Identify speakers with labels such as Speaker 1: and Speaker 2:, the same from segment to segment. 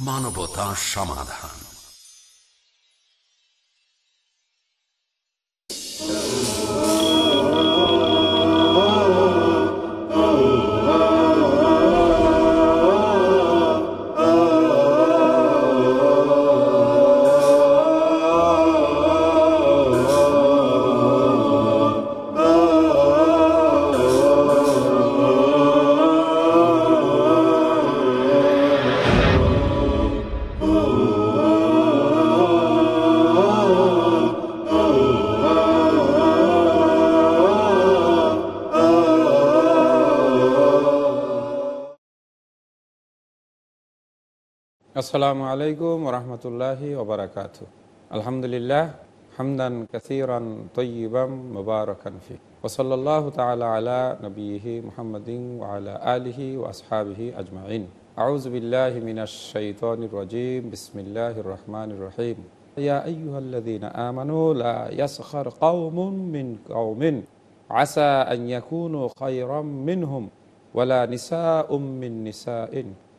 Speaker 1: মানবতা সমাধান।
Speaker 2: আসসালামু আলাইকুম রহমতুল্লাহি ওবরাকাত আলহামদুলিল্লাহ হামদান কাসিরান তৈবাম মুবারকান ফি ওসল্লাহ তালা আলা নবীহি মুহাম্মদিন আলা আলিহি ও আসহাবিহি আজমাইন আউজ বিল্লাহ মিনাশ শাইতানির রাজিম বিসমিল্লাহির রহমানির রহিম يا أيها الذين آمنوا لا يسخر قوم من قوم عسى أن يكونوا خيرا منهم ولا نساء من نساء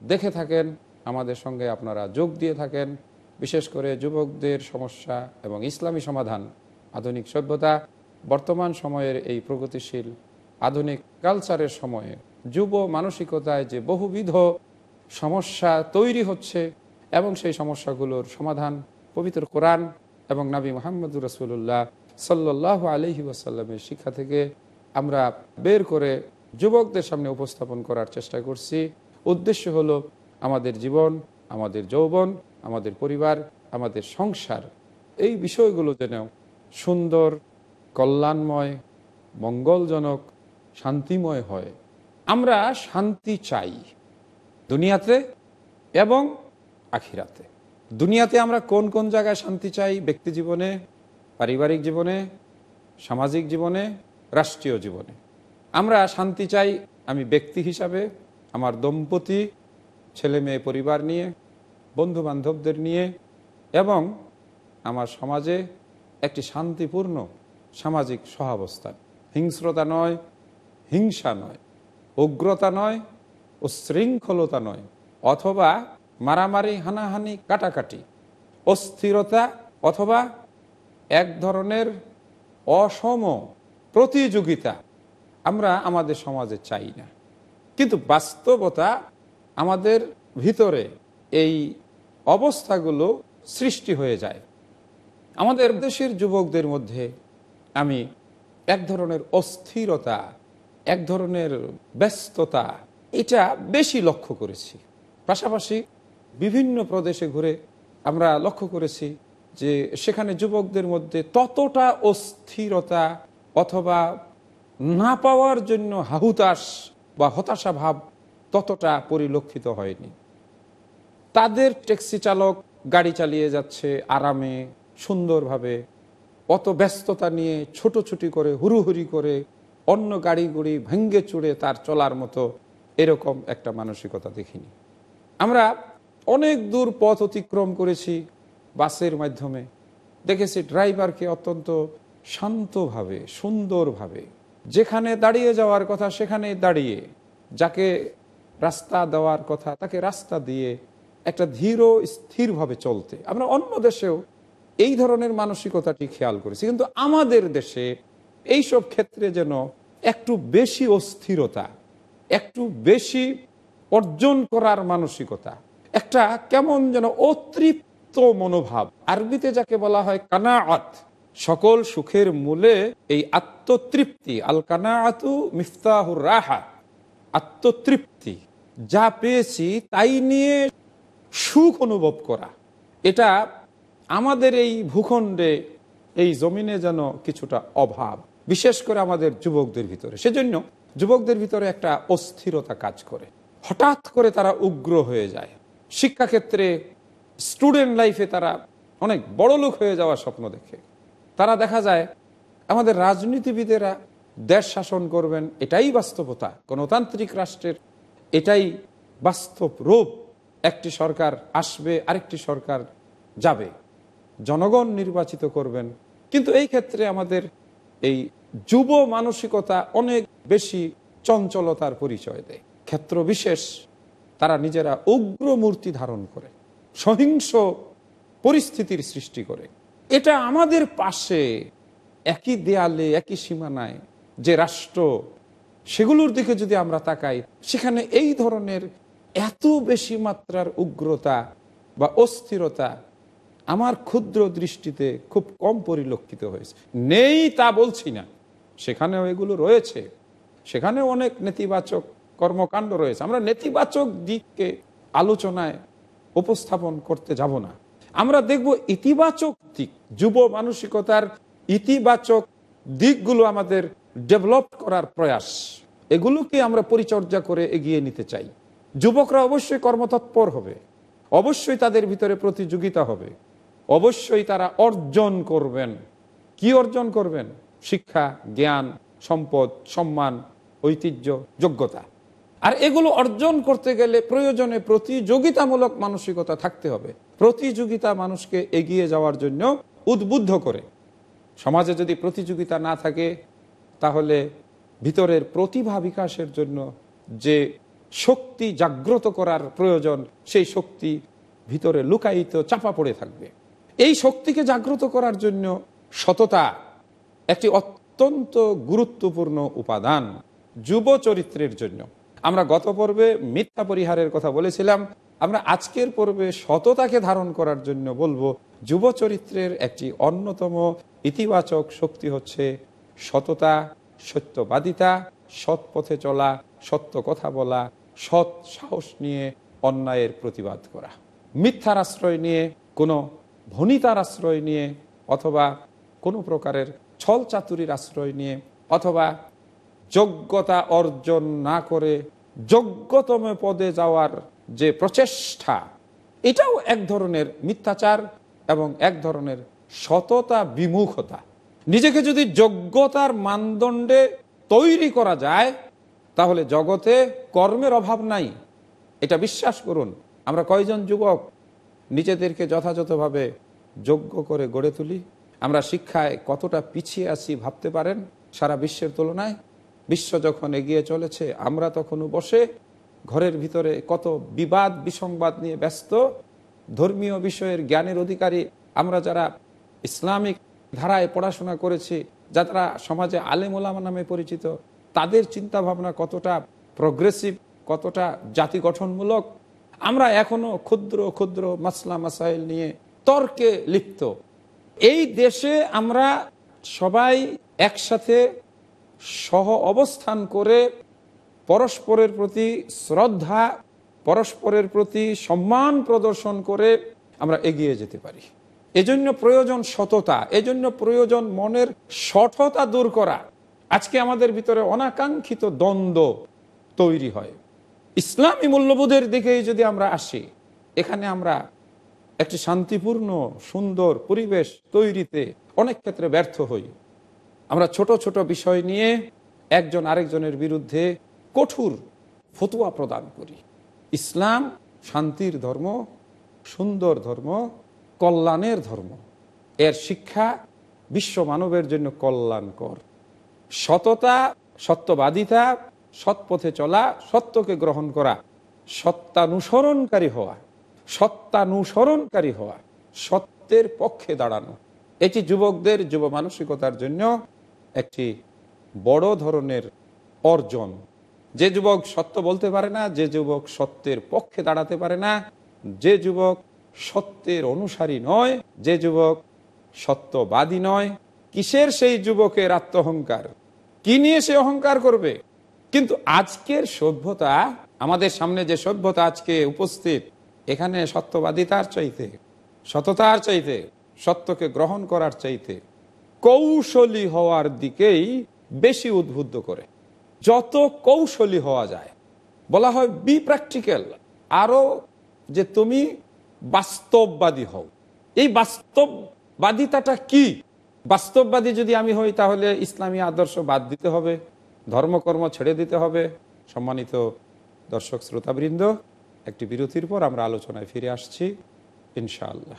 Speaker 2: দেখে থাকেন, আমাদের সঙ্গে আপনারা যোগ দিয়ে থাকেন। বিশেষ করে যুবকদের সমস্যা এবং ইসলামী সমাধান, আধুনিক সভ্যতা, বর্তমান সময়ের এই প্রগতিশীল আধুনিক কালচারের সময়ে যুব মানসিকতায় যে বহুবিধ সমস্যা তৈরি হচ্ছে এবং সেই সমস্যাগুলোর সমাধান পবিত্র কোরআন এবং নাবী মোহাম্মদুর রসুল্লাহ সাল্লাহ আলহি ওয়াসাল্লামের শিক্ষা থেকে আমরা বের করে যুবকদের সামনে উপস্থাপন করার চেষ্টা করছি। উদ্দেশ্য হলো আমাদের জীবন, আমাদের যৌবন, আমাদের পরিবার, আমাদের সংসার। এই বিষয়গুলো যেন সুন্দর, কল্যাণময়, মঙ্গলজনক, শান্তিময় হয়। আমরা শান্তি চাই দুনিয়াতে এবং আখিরাতে। দুনিয়াতে আমরা কোন কোন জায়গায় শান্তি চাই? ব্যক্তি জীবনে, পারিবারিক জীবনে, সামাজিক জীবনে, রাষ্ট্রীয় জীবনে। আমরা শান্তি চাই আমি ব্যক্তি হিসাবে আমার দম্পতি, ছেলে মেয়ে পরিবার নিয়ে বন্ধু বান্ধবদের নিয়ে এবং আমার সমাজে একটি শান্তিপূর্ণ সামাজিক সহাবস্থান। হিংস্রতা নয়, হিংসা নয়, উগ্রতা নয় ও শৃঙ্খলতা নয় অথবা মারামারি, হানাহানি, কাটাকাটি, অস্থিরতা অথবা এক ধরনের অসম প্রতিযোগিতা আমরা আমাদের সমাজে চাই না। কিন্তু বাস্তবতা আমাদের ভিতরে এই অবস্থাগুলো সৃষ্টি হয়ে যায়। আমাদের দেশের যুবকদের মধ্যে আমি এক ধরনের অস্থিরতা, এক ধরনের ব্যস্ততা, এটা বেশি লক্ষ্য করেছি। পাশাপাশি বিভিন্ন প্রদেশে ঘুরে আমরা লক্ষ্য করেছি যে সেখানে যুবকদের মধ্যে ততটা অস্থিরতা অথবা না পাওয়ার জন্য হাহুতাস বা হতাশা ভাব ততটা পরিলক্ষিত হয়নি। তাদের ট্যাক্সি চালক গাড়ি চালিয়ে যাচ্ছে আরামে, সুন্দরভাবে। অত ব্যস্ততা নিয়ে ছোটোছুটি করে, হুড়ুহুড়ি করে অন্য গাড়ি গুড়ি ভেঙ্গে চুড়ে তার চলার মতো এরকম একটা মানসিকতা দেখিনি। আমরা অনেক দূর পথ অতিক্রম করেছি বাসের মাধ্যমে। দেখেছি ড্রাইভারকে অত্যন্ত শান্তভাবে, সুন্দরভাবে যেখানে দাঁড়িয়ে যাওয়ার কথা সেখানে দাঁড়িয়ে, যাকে রাস্তা দেওয়ার কথা, তাকে রাস্তা দিয়ে একটা ধীর স্থিরভাবে চলতে। আমরা অন্য দেশেও এই ধরনের মানসিকতাটি খেয়াল করেছি, কিন্তু আমাদের দেশে এইসব ক্ষেত্রে যেন একটু বেশি অস্থিরতা, একটু বেশি অর্জন করার মানসিকতা, একটা কেমন যেন অতৃপ্ত মনোভাব। আরবিতে যাকে বলা হয় কানাআত সকল সুখের মূলে এই আত্মতৃপ্তি আল কানাআতু মিফতাহুর রাহা, আত্মতৃপ্তি, যা পেয়েছি তাই নিয়ে সুখ অনুভব করা। এটা আমাদের এই ভূখণ্ডে, এই জমিনে যেন কিছুটা অভাব, বিশেষ করে আমাদের যুবকদের ভিতরে। সেজন্য যুবকদের ভিতরে একটা অস্থিরতা কাজ করে। হঠাৎ করে তারা উগ্র হয়ে যায়। শিক্ষাক্ষেত্রে, স্টুডেন্ট লাইফে তারা অনেক বড় লোক হয়ে যাওয়ার স্বপ্ন দেখে। তারা দেখা যায় আমাদের রাজনীতিবিদেরা দেশ শাসন করবেন, এটাই বাস্তবতা। গণতান্ত্রিক রাষ্ট্রের এটাই বাস্তব রূপ। একটি সরকার আসবে, আরেকটি সরকার যাবে। জনগণ নির্বাচিত করবেন। কিন্তু এই ক্ষেত্রে আমাদের এই যুব মানসিকতা অনেক বেশি চঞ্চলতার পরিচয় দেয়। ক্ষেত্র বিশেষ, তারা নিজেরা উগ্র মূর্তি ধারণ করে, সহিংস পরিস্থিতির সৃষ্টি করে। এটা আমাদের পাশে, একই দেয়ালে, একই সীমানায় যে রাষ্ট্র, সেগুলোর দিকে যদি আমরা তাকাই, সেখানে এই ধরনের এত বেশি মাত্রার উগ্রতা বা অস্থিরতা আমার ক্ষুদ্র দৃষ্টিতে খুব কম পরিলক্ষিত হয়েছে। নেই তা বলছি না। সেখানেও এগুলো রয়েছে। সেখানেও অনেক নেতিবাচক কর্মকাণ্ড রয়েছে। আমরা নেতিবাচক দিককে আলোচনায় উপস্থাপন করতে যাব না। আমরা দেখব ইতিবাচক দিক, যুব মানসিকতার ইতিবাচক দিকগুলো আমাদের ডেভেলপ করার প্রয়াস। এগুলোকে আমরা পরিচর্যা করে এগিয়ে নিতে চাই। যুবকরা অবশ্যই কর্মতৎপর হবে। অবশ্যই তাদের ভিতরে প্রতিযোগিতা হবে। অবশ্যই তারা অর্জন করবেন। কি অর্জন করবেন? শিক্ষা, জ্ঞান, সম্পদ, সম্মান, ঐতিহ্য, যোগ্যতা। আর এগুলো অর্জন করতে গেলে প্রয়োজনে প্রতিযোগিতামূলক মানসিকতা থাকতে হবে। প্রতিযোগিতা মানুষকে এগিয়ে যাওয়ার জন্য উদ্বুদ্ধ করে। সমাজে যদি প্রতিযোগিতা না থাকে, তাহলে ভিতরের প্রতিভা বিকাশের জন্য যে শক্তি জাগ্রত করার প্রয়োজন, সেই শক্তি ভিতরে লুকায়িত, চাপা পড়ে থাকবে। এই শক্তিকে জাগ্রত করার জন্য সততা একটি অত্যন্ত গুরুত্বপূর্ণ উপাদান যুব চরিত্রের জন্য। আমরা গত পর্বে মিথ্যা পরিহারের কথা বলেছিলাম। আমরা আজকের পর্বে সততাকে ধারণ করার জন্য বলব, যুব চরিত্রের একটি অন্যতম ইতিবাচক শক্তি হচ্ছে সততা, সত্যবাদিতা, সৎ পথে চলা, সত্য কথা বলা, সৎ সাহস নিয়ে অন্যায়ের প্রতিবাদ করা। মিথ্যার আশ্রয় নিয়ে, কোনো ভনিতার আশ্রয় নিয়ে, অথবা কোনো প্রকারের ছল চাতুরির আশ্রয় নিয়ে, অথবা যোগ্যতা অর্জন না করে যোগ্যতম পদে যাওয়ার যে প্রচেষ্টা, এটাও এক ধরনের মিথ্যাচার এবং এক ধরনের সততা বিমুখতা নিজেকে যদি যোগ্যতার মানদণ্ডে তৈরি করা যায়, তাহলে জগতে কর্মের অভাব নাই। এটা বিশ্বাস করুন, আমরা কয়জন যুবক নিজেদেরকে যথাযথভাবে যোগ্য করে গড়ে তুলি? আমরা শিক্ষায় কতটা পিছিয়ে আছি ভাবতে পারেন? সারা বিশ্বের তুলনায় বিশ্ব যখন এগিয়ে চলেছে, আমরা তখনও বসে ঘরের ভিতরে কত বিবাদ, বিসংবাদ নিয়ে ব্যস্ত। ধর্মীয় বিষয়ের জ্ঞানের অধিকারী আমরা যারা ইসলামিক ধারায় পড়াশোনা করেছি, যারা সমাজে আলেমোলামা নামে পরিচিত, তাদের চিন্তা ভাবনা কতটা প্রগ্রেসিভ কতটা জাতি গঠনমূলক, আমরা এখনও ক্ষুদ্র ক্ষুদ্র মাসলা মাসাইল নিয়ে তর্কে লিপ্ত। এই দেশে আমরা সবাই একসাথে সহ অবস্থান করে পরস্পরের প্রতি শ্রদ্ধা, পরস্পরের প্রতি সম্মান প্রদর্শন করে আমরা এগিয়ে যেতে পারি। এজন্য প্রয়োজন সততা, এজন্য প্রয়োজন মনের সঠতা দূর করা। আজকে আমাদের ভিতরে অনাকাঙ্ক্ষিত দ্বন্দ্ব তৈরি হয়। ইসলামী মূল্যবোধের দিকেই যদি আমরা আসি, এখানে আমরা একটি শান্তিপূর্ণ, সুন্দর পরিবেশ তৈরিতে অনেক ক্ষেত্রে ব্যর্থ হই। আমরা ছোট ছোট বিষয় নিয়ে একজন আরেকজনের বিরুদ্ধে কঠোর ফতুয়া প্রদান করি। ইসলাম শান্তির ধর্ম, সুন্দর ধর্ম, কল্যাণের ধর্ম। এর শিক্ষা বিশ্ব মানবের জন্য কল্যাণকর। সততা, সত্যবাদিতা, সৎপথে চলা, সত্যকে গ্রহণ করা, সত্যানুসরণকারী হওয়া সত্যানুসরণকারী হওয়া, সত্যের পক্ষে দাঁড়ানো। এটি যুবকদের, যুব মানসিকতার জন্য একটি বড় ধরনের অর্জন। যে যুবক সত্য বলতে পারে না, যে যুবক সত্যের পক্ষে দাঁড়াতে পারে না, যে যুবক সত্যের অনুসারী নয়, যে যুবক সত্যবাদী নয়, কিসের সেই যুবকের আত্মহংকার? কি নিয়ে সে অহংকার করবে? কিন্তু আজকের সভ্যতা, আমাদের সামনে যে সভ্যতা আজকে উপস্থিত, এখানে সত্যবাদিতার চাইতে, সততার চাইতে, সত্যকে গ্রহণ করার চাইতে কৌশলী হওয়ার দিকেই বেশি উদ্বুদ্ধ করে। যত কৌশলী হওয়া যায়, বলা হয় বি প্র্যাকটিক্যাল আরও যে তুমি বাস্তববাদী হও। এই বাস্তববাদিতাটা কি? বাস্তববাদী যদি আমি হই, তাহলে ইসলামী আদর্শ বাদ দিতে হবে, ধর্মকর্ম ছেড়ে দিতে হবে। সম্মানিত দর্শক শ্রোতাবৃন্দ, একটি বিরতির পর আমরা আলোচনায় ফিরে আসছি, ইনশাআল্লাহ।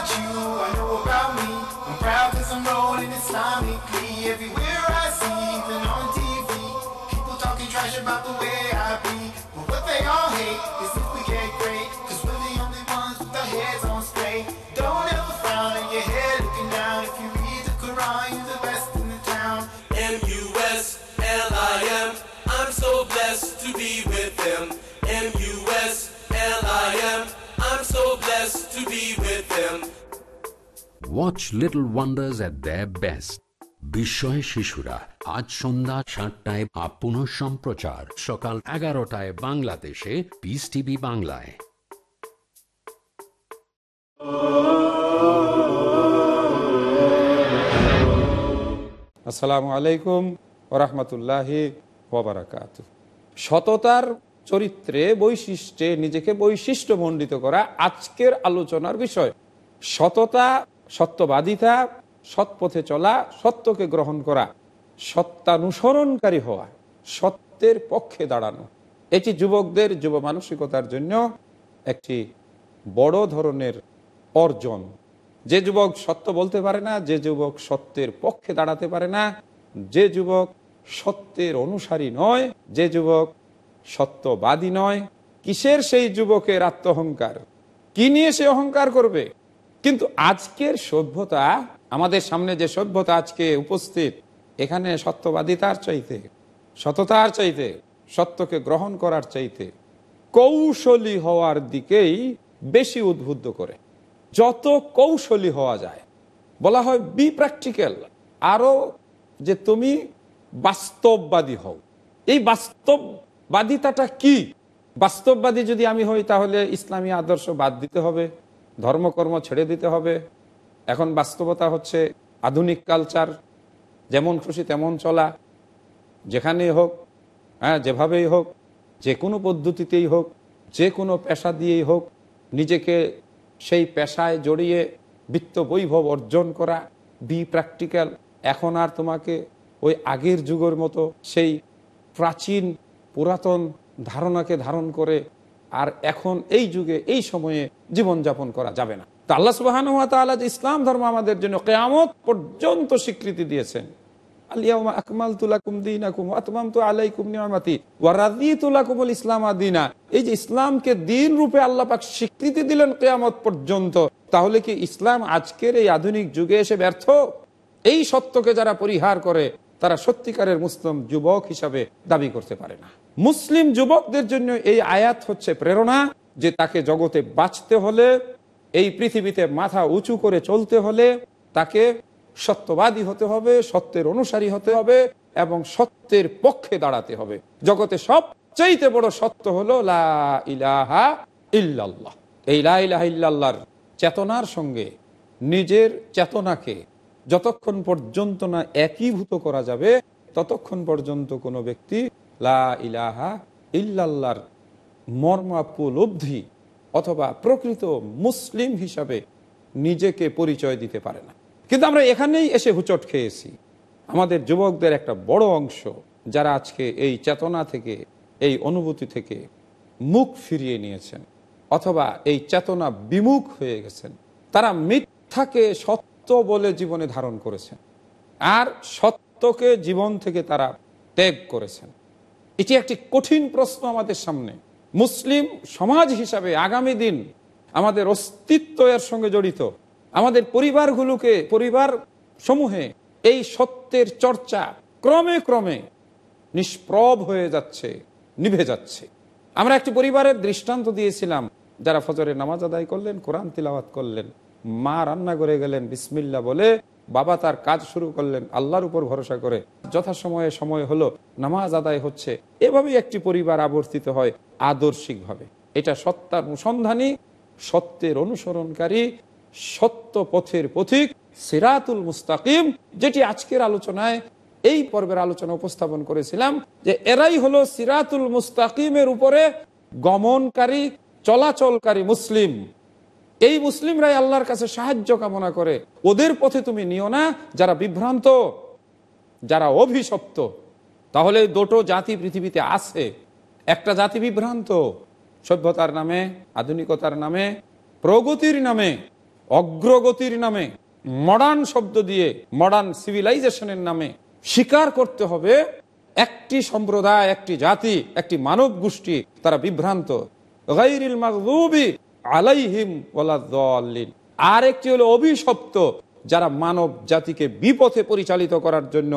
Speaker 3: watch Little Wonders at the best
Speaker 1: বিস্ময় শিশুরা, আজ সন্ধ্যা সাতটায় আপ পুনঃ সম্প্রচার, সকাল এগারোটায় বাংলাদেশে পিস টিভি বাংলায়।
Speaker 2: আসসালামু আলাইকুম ওরহমতুল্লাহি ওবরাকাত সততার চরিত্রে বৈশিষ্ট্যে নিজেকে বৈশিষ্ট্য মণ্ডিত করা আজকের আলোচনার বিষয়। সততা সত্যবাদিতা, সৎপথে চলা, সত্যকে গ্রহণ করা, সত্যানুসরণকারী হওয়া, সত্যের পক্ষে দাঁড়ানো। এটি যুবকদের যুব মানসিকতার জন্য একটি বড় ধরনের অর্জন। যে যুবক সত্য বলতে পারে না, যে যুবক সত্যের পক্ষে দাঁড়াতে পারে না, যে যুবক সত্যের অনুসারী নয়, যে যুবক সত্যবাদী নয়, কিসের সেই যুবকের আত্মহংকার? কি নিয়ে সে অহংকার করবে? কিন্তু আজকের সভ্যতা, আমাদের সামনে যে সভ্যতা আজকে উপস্থিত, এখানে সত্যবাদিতার চাইতে, সততার চাইতে, সত্যকে গ্রহণ করার চাইতে কৌশলী হওয়ার দিকেই বেশি উদ্বুদ্ধ করে। যত কৌশলী হওয়া যায়, বলা হয় বি প্র্যাকটিক্যাল আরও যে তুমি বাস্তববাদী হও। এই বাস্তববাদিতাটা কি? বাস্তববাদী যদি আমি হই, তাহলে ইসলামী আদর্শ বাদ দিতে হবে। ধর্মকর্ম ছেড়ে দিতে হবে। এখন বাস্তবতা হচ্ছে আধুনিক কালচার, যেমন খুশি তেমন চলা। যেখানেই হোক হ্যাঁ যেভাবেই হোক, যে কোনো পদ্ধতিতেই হোক, যে কোনো পেশা দিয়েই হোক, নিজেকে সেই পেশায় জড়িয়ে বৃত্ত বৈভব অর্জন করা বি প্র্যাকটিক্যাল এখন আর তোমাকে ওই আগের যুগের মতো সেই প্রাচীন, পুরাতন ধারণাকে ধারণ করে আর এখন এই যুগে, এই সময়ে জীবনযাপন করা যাবে না। তা আল্লাহ সুবাহান ইসলাম ধর্ম আমাদের জন্য কেয়ামত পর্যন্ত স্বীকৃতি দিয়েছেন। এই যে ইসলামকে দিন রূপে আল্লাহ স্বীকৃতি দিলেন কিয়ামত পর্যন্ত, তাহলে কি ইসলাম আজকের এই আধুনিক যুগে এসে ব্যর্থ? এই সত্যকে যারা পরিহার করে তারা সত্যিকারের মুসলিম যুবক হিসাবে দাবি করতে পারে না। মুসলিম যুবকদের জন্য এই আয়াত হচ্ছে প্রেরণা যে তাকে জগতে বাঁচতে হলে, এই পৃথিবীতে মাথা উঁচু করে চলতে হলে তাকে সত্যবাদী হতে হবে, সত্যের অনুসারী হতে হবে এবং সত্যের পক্ষে দাঁড়াতে হবে। জগতে সবচাইতে বড় সত্য হলো, লা ইলাহা ইল্লাল্লাহ। এই লা ইলাহা ইল্লাল্লাহর চেতনার সঙ্গে নিজের চেতনাকে যতক্ষণ পর্যন্ত না একীভূত করা যাবে, ততক্ষণ পর্যন্ত কোনো ব্যক্তি লা ইলাহা ইল্লাল্লাহর মর্মাপলব্ধি অথবা প্রকৃত মুসলিম হিসাবে নিজেকে পরিচয় দিতে পারে না। কিন্তু আমরা এখানেই এসে হুচট খেয়েছি। আমাদের যুবকদের একটা বড় অংশ যারা আজকে এই চেতনা থেকে, এই অনুভূতি থেকে মুখ ফিরিয়ে নিয়েছেন অথবা এই চেতনা বিমুখ হয়ে গেছেন, তারা মিথ্যাকে সত্য বলে জীবনে ধারণ করেছেন। আর সত্যকে জীবন থেকে তারা ত্যাগ করেছেন। এটি একটি কঠিন প্রশ্ন আমাদের সামনে। মুসলিম সমাজ হিসাবে আগামী দিন আমাদের অস্তিত্ব এর সঙ্গে জড়িত। আমাদের পরিবারগুলোকে পরিবার সমূহে এই সত্যের চর্চা ক্রমে ক্রমে নিষ্প্রব হয়ে যাচ্ছে, নিভে যাচ্ছে। আমরা একটি পরিবারের দৃষ্টান্ত দিয়েছিলাম, যারা ফজরের নামাজ আদায় করলেন, কোরআন তিলাওয়াত করলেন। মা রান্না করে গেলেন বিসমিল্লা বলে বাবা তার কাজ শুরু করলেন, আল্লাহর উপর ভরসা করে। যথাসময়ে সময় হলো, নামাজ আদায় হচ্ছে। এভাবেই একটি পরিবার আবর্তিত হয় আদর্শিকভাবে। এটা সত্যার অনুসন্ধানী, সত্যের অনুসরণকারী, সত্য পথের পথিক সিরাতুল মুস্তাকিম, যেটি আজকের আলোচনায়, এই পর্বের আলোচনা উপস্থাপন করেছিলাম যে এরাই হলো সিরাতুল মুস্তাকিমের উপরে গমনকারী, চলাচলকারী মুসলিম। এই মুসলিমরাই আল্লাহর কাছে সাহায্য কামনা করে। ওদের পথে তুমি নিও না, যারা বিভ্রান্ত, যারা অভিশপ্ত। তাহলে দুটো জাতি পৃথিবীতে আছে। একটা জাতি বিভ্রান্ত, সভ্যতার নামে, আধুনিকতার নামে, প্রগতির নামে, অগ্রগতির নামে মডার্ন শব্দ দিয়ে মডার্ন সিভিলাইজেশনের নামে স্বীকার করতে হবে, একটি সম্প্রদায়, একটি জাতি, একটি মানব গোষ্ঠী তারা বিভ্রান্ত। গাইরিল মাগদুবি আলাইহিম ওয়ালাদ্দাল্লিন আর একটি হলো অভিশপ্ত, যারা মানব জাতিকে বিপথে পরিচালিত করার জন্য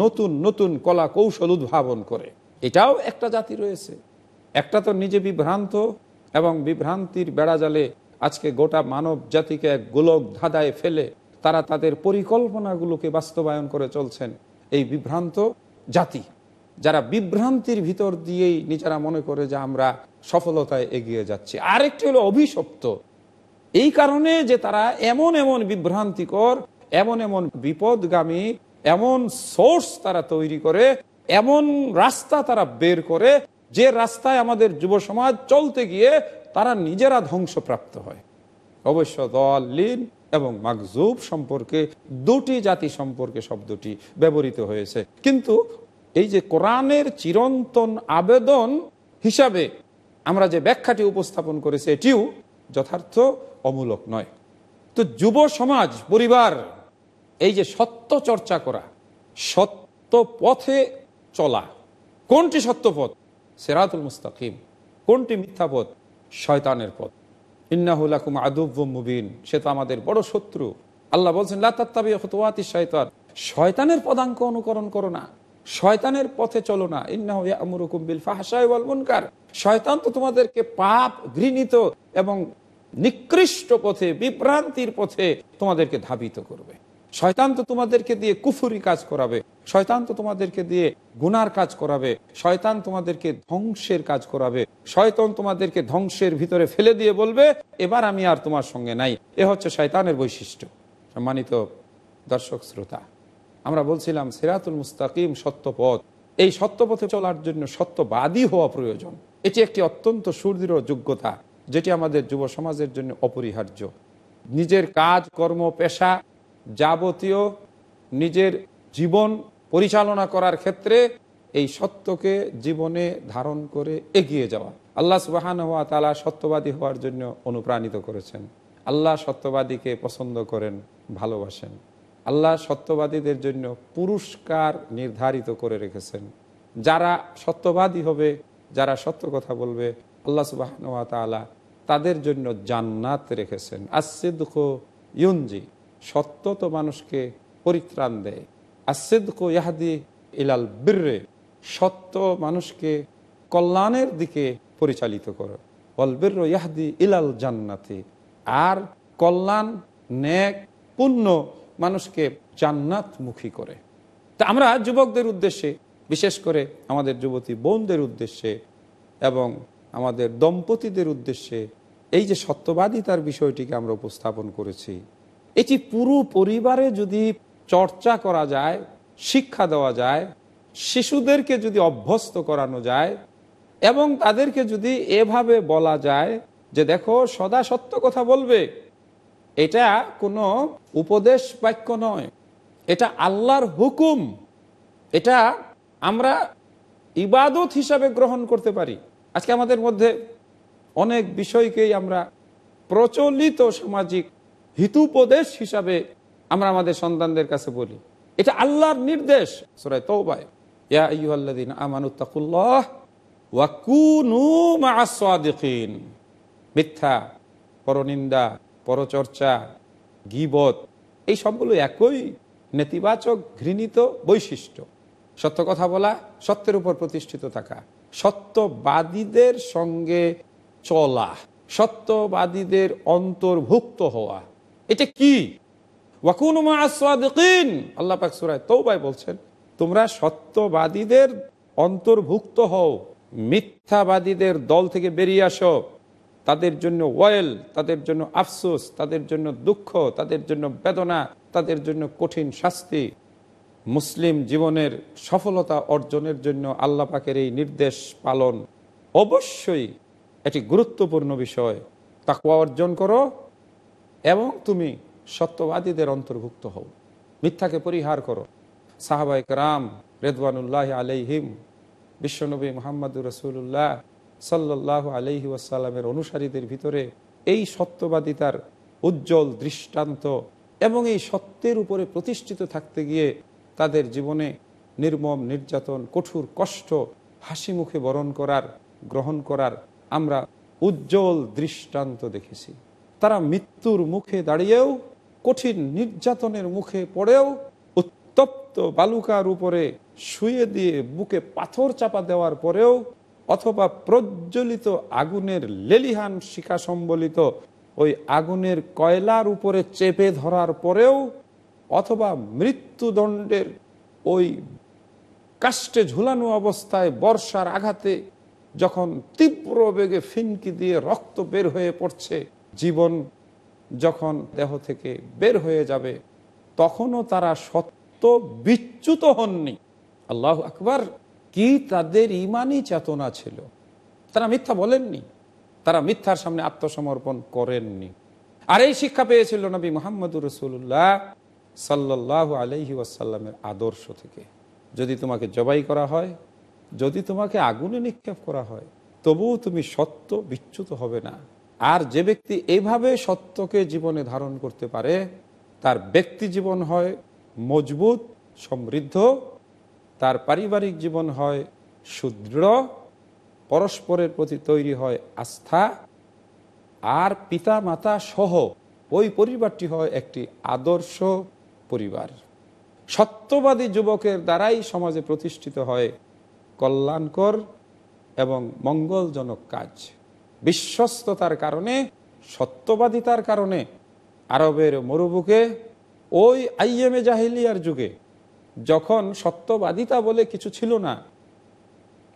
Speaker 2: নতুন নতুন কলা কৌশল উদ্ভাবন করে। এটাও একটা জাতি রয়েছে। একটা তো নিজে বিভ্রান্ত এবং বিভ্রান্তির বেড়াজালে আজকে গোটা মানব জাতিকে এক গোলক ধাঁধায় ফেলে তারা তাদের পরিকল্পনাগুলোকে বাস্তবায়ন করে চলছেন এই বিভ্রান্ত জাতি। যারা বিভ্রান্তির ভিতর দিয়েই নিজেরা মনে করে যে আমরা সফলতায় এগিয়ে যাচ্ছি। আরেকটি হলো অভিশপ্ত। এই কারণে যে তারা এমন এমন বিভ্রান্তিকর, এমন এমন বিপদগামী, এমন সোর্স তারা তৈরি করে, এমন রাস্তা তারা বের করে, যে রাস্তায় আমাদের যুব সমাজ চলতে গিয়ে তারা নিজেরা ধ্বংসপ্রাপ্ত হয়। অবশ্য দলিন এবং মাকজুব সম্পর্কে দুটি জাতি সম্পর্কে শব্দটি ব্যবহৃত হয়েছে। কিন্তু এই যে কোরআনের চিরন্তন আবেদন হিসাবে আমরা যে ব্যাখ্যাটি উপস্থাপন করেছি, এটিও যথার্থ অমূলক নয়। তো যুব সমাজ, পরিবার, এই যে সত্য চর্চা করা, সত্য পথে চলা, কোনটি সত্য পথ? সেরাতুল মুস্তাকিম। কোনটি মিথ্যা পথ? শয়তানের পথ। ইন্নাহুলাকুম আদুব মুবিন। সে তো আমাদের বড় শত্রু। আল্লাহ বলছেন লাত্তাবি হতোয়াতি শয়তান শয়তানের পদাঙ্ক অনুকরণ করো না। শয়তানের পথে চলো না। ইন্নাহুকুম বিল ফাহসাই ওয়াল মুনকার। শয়তান তো তোমাদেরকে পাপ ঘৃণিত এবং নিকৃষ্ট পথে, বিভ্রান্তির পথে তোমাদেরকে ধাবিত করবে। শয়তান তো তোমাদেরকে দিয়ে কুফুরি কাজ করাবে। শয়তান তো তোমাদেরকে দিয়ে গুনার কাজ করাবে। শয়তান তোমাদেরকে ধ্বংসের কাজ করাবে। শয়তান তোমাদেরকে ধ্বংসের ভিতরে ফেলে দিয়ে বলবে, এবার আমি আর তোমার সঙ্গে নাই। এ হচ্ছে শয়তানের বৈশিষ্ট্য। সম্মানিত দর্শক, শ্রোতা আমরা বলছিলাম সিরাতুল মুস্তাকিম সত্যপথ। এই সত্যপথে চলার জন্য সত্যবাদী হওয়া প্রয়োজন। এটি একটি অত্যন্ত সুদৃঢ় যোগ্যতা, যেটি আমাদের যুব সমাজের জন্য অপরিহার্য। নিজের কাজ, কর্ম, পেশা যাবতীয় নিজের জীবন পরিচালনা করার ক্ষেত্রে এই সত্যকে জীবনে ধারণ করে এগিয়ে যাওয়া। আল্লাহ সুবাহান হওয়া তালা সত্যবাদী হওয়ার জন্য অনুপ্রাণিত করেছেন। আল্লাহ সত্যবাদীকে পছন্দ করেন, ভালোবাসেন। আল্লাহ সত্যবাদীদের জন্য পুরস্কার নির্ধারিত করে রেখেছেন। যারা সত্যবাদী হবে, যারা সত্য কথা বলবে, আল্লাহ সুবাহ তাদের জন্য জান্নাত রেখেছেন। আসিদ্খ ইউনজি, সত্য তো মানুষকে পরিত্রাণ দেয়। আসিদ্খ ইয়াহাদি ইলাল বীর্রে, সত্য মানুষকে কল্যাণের দিকে পরিচালিত করে। অলবীর ইয়াহাদি ইলাল জান্নাতি, আর কল্যাণ, ন্যাক, পুণ্য মানুষকে জান্নাতমুখী করে। তা আমরা যুবকদের উদ্দেশ্যে, বিশেষ করে আমাদের যুবতী বোনদের উদ্দেশ্যে এবং আমাদের দম্পতিদের উদ্দেশ্যে এই যে সত্যবাদিতার বিষয়টিকে আমরা উপস্থাপন করেছি, এটি পুরো পরিবারে যদি চর্চা করা যায়, শিক্ষা দেওয়া যায়, শিশুদেরকে যদি অভ্যস্ত করানো যায় এবং তাদেরকে যদি এভাবে বলা যায় যে দেখো সদা সত্য কথা বলবে এটা কোনো উপদেশ বাক্য নয়। এটা আল্লাহর হুকুম। এটা আমরা ইবাদত হিসাবে গ্রহণ করতে পারি। আজকে আমাদের মধ্যে অনেক বিষয়কেই আমরা প্রচলিত সামাজিক হিতুপদেশ হিসাবে আমরা আমাদের সন্তানদের কাছে বলি। এটা আল্লাহর নির্দেশ। সুরায় তৌবায় ইয়া আমানুত্তাকুল্লাহ ওয়া কুনু মা'আস মিথ্যা, পরনিন্দা পরচর্চা, গিবত, এই সবগুলো একই নেতিবাচক ঘৃণিত বৈশিষ্ট্য। সত্য কথা বলা, সত্যের উপর প্রতিষ্ঠিত থাকা। সত্যবাদীদের সঙ্গে চলা, সত্যবাদীদের অন্তর্ভুক্ত হওয়া। এটা কি? আল্লাহ পাক তৌবায় বলছেন, তোমরা সত্যবাদীদের অন্তর্ভুক্ত হও, মিথ্যাবাদীদের দল থেকে বেরিয়ে আসো। তাদের জন্য ওয়েল, তাদের জন্য আফসোস, তাদের জন্য দুঃখ, তাদের জন্য বেদনা, তাদের জন্য কঠিন শাস্তি। মুসলিম জীবনের সফলতা অর্জনের জন্য আল্লাহ পাকের এই নির্দেশ পালন অবশ্যই এটি গুরুত্বপূর্ণ বিষয়। তাকুয়া অর্জন করো এবং তুমি সত্যবাদীদের অন্তর্ভুক্ত হও। মিথ্যাকে পরিহার করো। সাহাবাইক রাম রেদওয়ানুল্লাহ আলাইহিম, বিশ্বনবী মোহাম্মদুর রসুল্লাহ সাল্লাহ আলহি ওয়াসাল্লামের অনুসারীদের ভিতরে এই সত্যবাদিতার উজ্জ্বল দৃষ্টান্ত এবং এই সত্যের উপরে প্রতিষ্ঠিত থাকতে গিয়ে তাদের জীবনে নির্মম, নির্যাতন, কঠোর কষ্ট, হাসি মুখে বরণ করার, গ্রহণ করার আমরা উজ্জ্বল দৃষ্টান্ত দেখেছি। তারা মৃত্যুর মুখে দাঁড়িয়েও, কঠিন নির্যাতনের মুখে পড়েও, উত্তপ্ত বালুকার উপরে শুয়ে দিয়ে বুকে পাথর চাপা দেওয়ার পরেও অথবা প্রজ্বলিত আগুনের লেলিহান শিখা সম্বলিত ওই আগুনের কয়লার উপরে চেপে ধরার পরেও অথবা মৃত্যুদণ্ডের ওই কাষ্টে ঝুলানো অবস্থায় বর্ষার আঘাতে যখন তীব্র বেগে ফিনকি দিয়ে রক্ত বের হয়ে পড়ছে, জীবন যখন দেহ থেকে বের হয়ে যাবে, তখনও তারা সত্য বিচ্যুত হননি। আল্লাহ আকবার। কি তাদের ইমানই চেতনা ছিল? তারা মিথ্যা বলেননি। তারা মিথ্যার সামনে আত্মসমর্পণ করেননি। আর এই শিক্ষা পেয়েছিল নবী মোহাম্মদুর রসুল্লাহ সাল্লাহ আলহি ওয়াসাল্লামের আদর্শ থেকে। যদি তোমাকে জবাই করা হয়, যদি তোমাকে আগুনে নিক্ষেপ করা হয়, তবুও তুমি সত্য বিচ্যুত হবে না। আর যে ব্যক্তি এইভাবে সত্যকে জীবনে ধারণ করতে পারে, তার ব্যক্তি জীবন হয় মজবুত, সমৃদ্ধ তার পারিবারিক জীবন হয় সুদৃঢ়, পরস্পরের প্রতি তৈরি হয় আস্থা, আর পিতা মাতা সহ ওই পরিবারটি হয় একটি আদর্শ পরিবার। সত্যবাদী যুবকের দ্বারাই সমাজে প্রতিষ্ঠিত হয় কল্যাণকর এবং মঙ্গলজনক কাজ। বিশ্বস্ততার কারণে, সত্যবাদিতার কারণে আরবের মরুবুকে ওই আইএমএ জাহিলিয়ার যুগে যখন সত্যবাদিতা বলে কিছু ছিল না,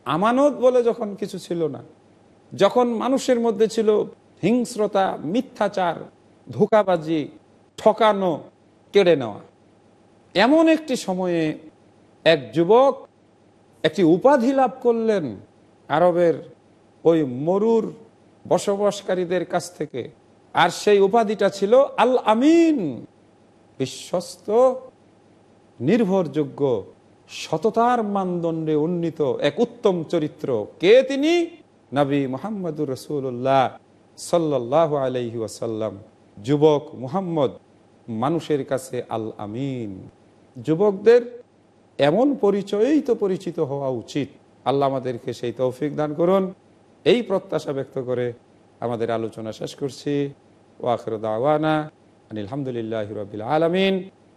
Speaker 2: আমানত বলে যখন কিছু ছিল না, যখন মানুষের মধ্যে ছিল হিংস্রতা, মিথ্যাচার, ধোকাবাজি, ঠকানো, কেড়ে নেওয়া, এমন একটি সময়ে এক যুবক একটি উপাধি লাভ করলেন আরবের ওই মরুর বসবাসকারীদের কাছ থেকে। আর সেই উপাধিটা ছিল আল আমিন, বিশ্বস্ত নির্ভরযোগ্য সততার মানদণ্ডে উন্নীত এক উত্তম চরিত্র কে তিনি? নবী মোহাম্মদুর রসুল্লাহ সাল্লাহ আলহি ওয়াসাল্লাম। যুবক মুহাম্মদ, মানুষের কাছে আল আমিন। যুবকদের এমন পরিচয়েই তো পরিচিত হওয়া উচিত। আল্লাহ আমাদেরকে সেই তৌফিক দান করুন। এই প্রত্যাশা ব্যক্ত করে আমাদের আলোচনা শেষ করছি। ওয়াখর দাওয়ানা আলহামদুলিল্লাহ রবিল আলমিন।